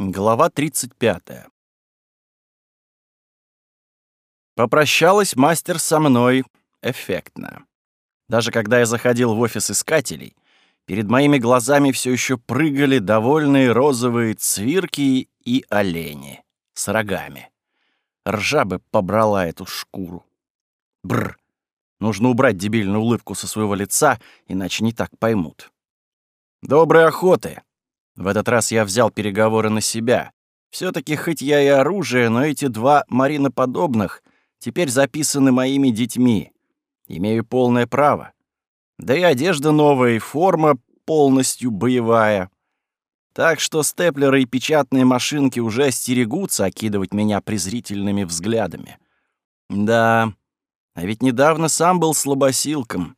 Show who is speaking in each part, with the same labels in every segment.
Speaker 1: Глава 35. Попрощалась мастер со мной эффектно. Даже когда я заходил в офис искателей, перед моими глазами все еще прыгали довольные розовые цвирки и олени с рогами. Ржа бы побрала эту шкуру. Бр. Нужно убрать дебильную улыбку со своего лица, иначе не так поймут. Доброй охоты! В этот раз я взял переговоры на себя. все таки хоть я и оружие, но эти два мариноподобных теперь записаны моими детьми. Имею полное право. Да и одежда новая, и форма полностью боевая. Так что степлеры и печатные машинки уже остерегутся окидывать меня презрительными взглядами. Да, а ведь недавно сам был слабосилком.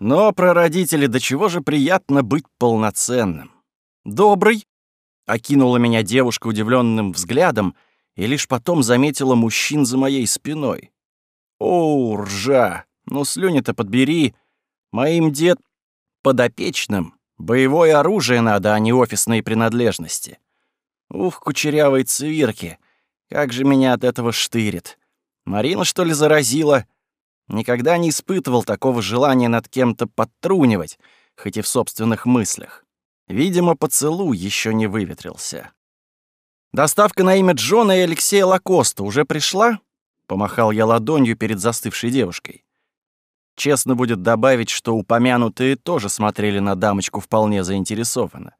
Speaker 1: Но родителей до чего же приятно быть полноценным. «Добрый?» — окинула меня девушка удивленным взглядом и лишь потом заметила мужчин за моей спиной. «О, ржа! Ну, слюни-то подбери! Моим дед подопечным боевое оружие надо, а не офисные принадлежности. Ух, кучерявые цвирки! Как же меня от этого штырит! Марина, что ли, заразила?» Никогда не испытывал такого желания над кем-то подтрунивать, хоть и в собственных мыслях. Видимо, поцелуй еще не выветрился. «Доставка на имя Джона и Алексея Лакоста уже пришла?» Помахал я ладонью перед застывшей девушкой. Честно будет добавить, что упомянутые тоже смотрели на дамочку вполне заинтересованно.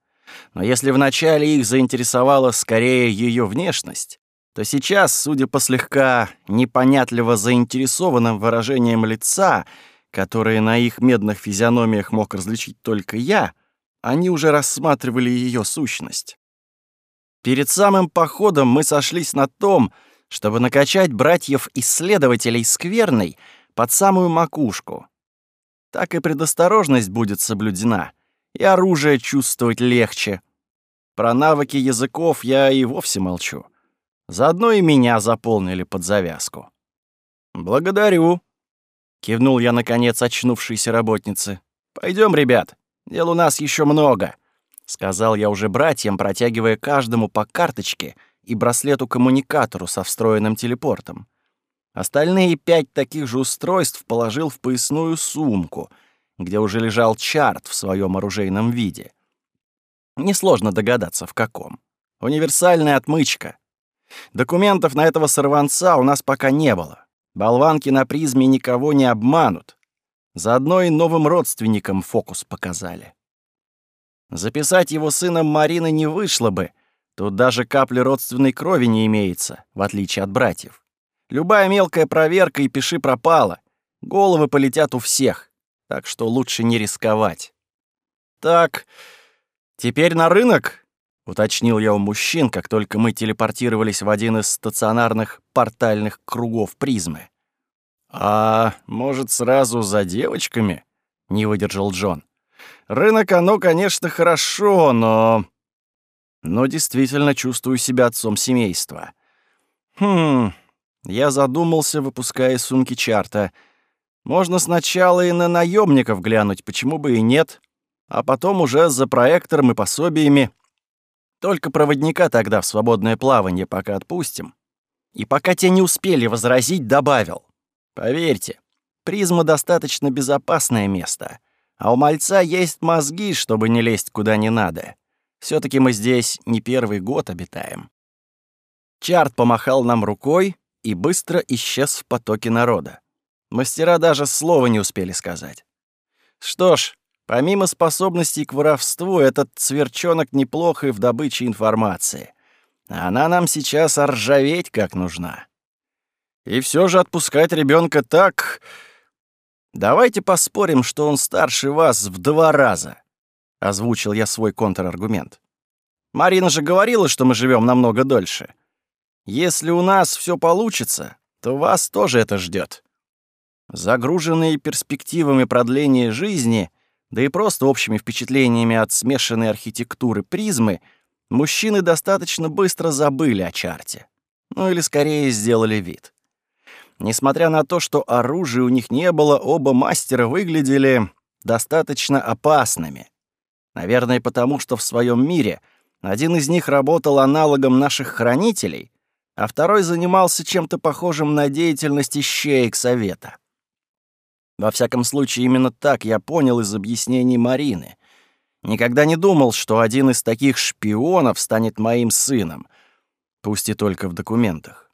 Speaker 1: Но если вначале их заинтересовала скорее ее внешность, то сейчас, судя по слегка непонятливо заинтересованным выражениям лица, которые на их медных физиономиях мог различить только я, они уже рассматривали ее сущность. Перед самым походом мы сошлись на том, чтобы накачать братьев-исследователей скверной под самую макушку. Так и предосторожность будет соблюдена, и оружие чувствовать легче. Про навыки языков я и вовсе молчу. Заодно и меня заполнили под завязку. «Благодарю», — кивнул я, наконец, очнувшейся работнице. Пойдем, ребят, Дел у нас еще много», — сказал я уже братьям, протягивая каждому по карточке и браслету-коммуникатору со встроенным телепортом. Остальные пять таких же устройств положил в поясную сумку, где уже лежал чарт в своем оружейном виде. Несложно догадаться, в каком. Универсальная отмычка. Документов на этого сорванца у нас пока не было. Болванки на призме никого не обманут. Заодно и новым родственникам фокус показали. Записать его сыном Марины не вышло бы. Тут даже капли родственной крови не имеется, в отличие от братьев. Любая мелкая проверка и пиши пропала. Головы полетят у всех, так что лучше не рисковать. «Так, теперь на рынок?» — уточнил я у мужчин, как только мы телепортировались в один из стационарных портальных кругов призмы. «А может, сразу за девочками?» — не выдержал Джон. «Рынок, оно, конечно, хорошо, но...» «Но действительно чувствую себя отцом семейства». «Хм...» Я задумался, выпуская сумки чарта. «Можно сначала и на наемников глянуть, почему бы и нет, а потом уже за проектором и пособиями. Только проводника тогда в свободное плавание пока отпустим». И пока те не успели возразить, добавил. Поверьте, призма достаточно безопасное место, а у мальца есть мозги, чтобы не лезть куда не надо. все таки мы здесь не первый год обитаем. Чарт помахал нам рукой и быстро исчез в потоке народа. Мастера даже слова не успели сказать. Что ж, помимо способностей к воровству, этот сверчонок неплох и в добыче информации. Она нам сейчас ржаветь как нужна. И все же отпускать ребенка так... Давайте поспорим, что он старше вас в два раза. Озвучил я свой контраргумент. Марина же говорила, что мы живем намного дольше. Если у нас все получится, то вас тоже это ждет. Загруженные перспективами продления жизни, да и просто общими впечатлениями от смешанной архитектуры призмы, мужчины достаточно быстро забыли о чарте. Ну или скорее сделали вид. Несмотря на то, что оружия у них не было, оба мастера выглядели достаточно опасными. Наверное, потому что в своем мире Один из них работал аналогом наших хранителей, а второй занимался чем-то похожим на деятельность ищеек совета. Во всяком случае, именно так я понял из объяснений Марины. Никогда не думал, что один из таких шпионов станет моим сыном, пусть и только в документах.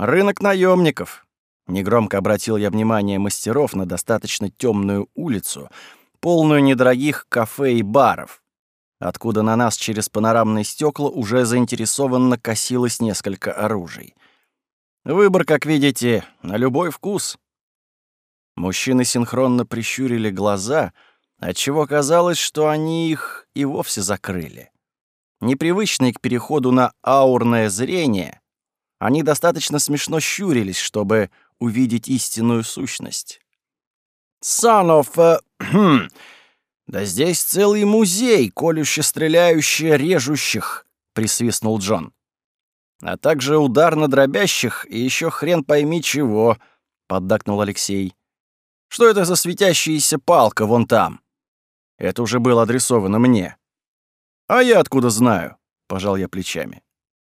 Speaker 1: Рынок наемников. Негромко обратил я внимание мастеров на достаточно темную улицу, полную недорогих кафе и баров, откуда на нас через панорамные стекла уже заинтересованно косилось несколько оружий. Выбор, как видите, на любой вкус. Мужчины синхронно прищурили глаза, отчего казалось, что они их и вовсе закрыли. Непривычные к переходу на аурное зрение, они достаточно смешно щурились, чтобы увидеть истинную сущность. «Son of a... да здесь целый музей, колюще-стреляющие, режущих», — присвистнул Джон. «А также ударно-дробящих и еще хрен пойми чего», — поддакнул Алексей. Что это за светящаяся палка вон там? Это уже было адресовано мне. А я откуда знаю? Пожал я плечами.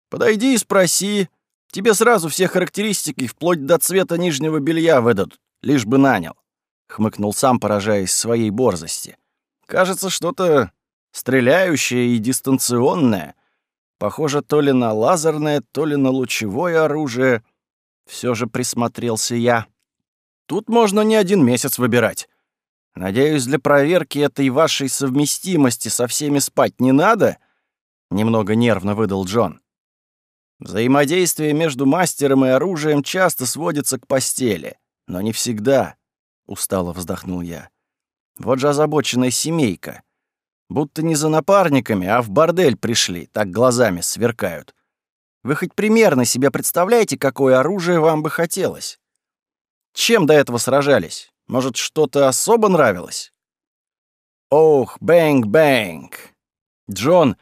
Speaker 1: Подойди и спроси. Тебе сразу все характеристики вплоть до цвета нижнего белья выдадут, лишь бы нанял. Хмыкнул сам, поражаясь своей борзости. Кажется, что-то стреляющее и дистанционное. Похоже то ли на лазерное, то ли на лучевое оружие. Все же присмотрелся я. Тут можно не один месяц выбирать. Надеюсь, для проверки этой вашей совместимости со всеми спать не надо?» Немного нервно выдал Джон. «Взаимодействие между мастером и оружием часто сводится к постели, но не всегда», — устало вздохнул я. «Вот же озабоченная семейка. Будто не за напарниками, а в бордель пришли, так глазами сверкают. Вы хоть примерно себе представляете, какое оружие вам бы хотелось?» Чем до этого сражались? Может, что-то особо нравилось? Ох, bang-bang! Джон,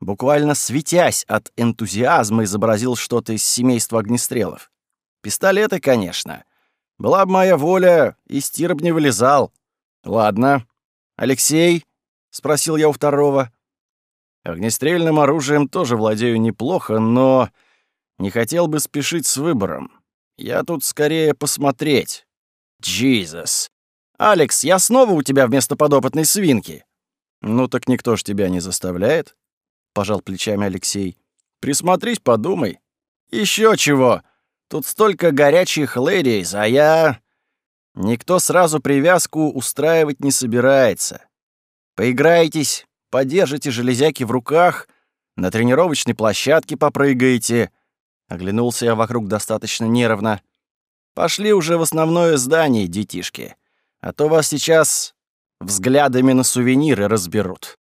Speaker 1: буквально светясь от энтузиазма, изобразил что-то из семейства огнестрелов. Пистолеты, конечно. Была бы моя воля, из тира б не вылезал. Ладно. Алексей? — спросил я у второго. Огнестрельным оружием тоже владею неплохо, но не хотел бы спешить с выбором. Я тут скорее посмотреть. Джизус. Алекс, я снова у тебя вместо подопытной свинки. Ну так никто ж тебя не заставляет, пожал плечами Алексей. Присмотрись, подумай. Еще чего? Тут столько горячих лэдиз, а я... Никто сразу привязку устраивать не собирается. Поиграетесь, подержите железяки в руках, на тренировочной площадке попрыгаете, Оглянулся я вокруг достаточно нервно. «Пошли уже в основное здание, детишки, а то вас сейчас взглядами на сувениры разберут».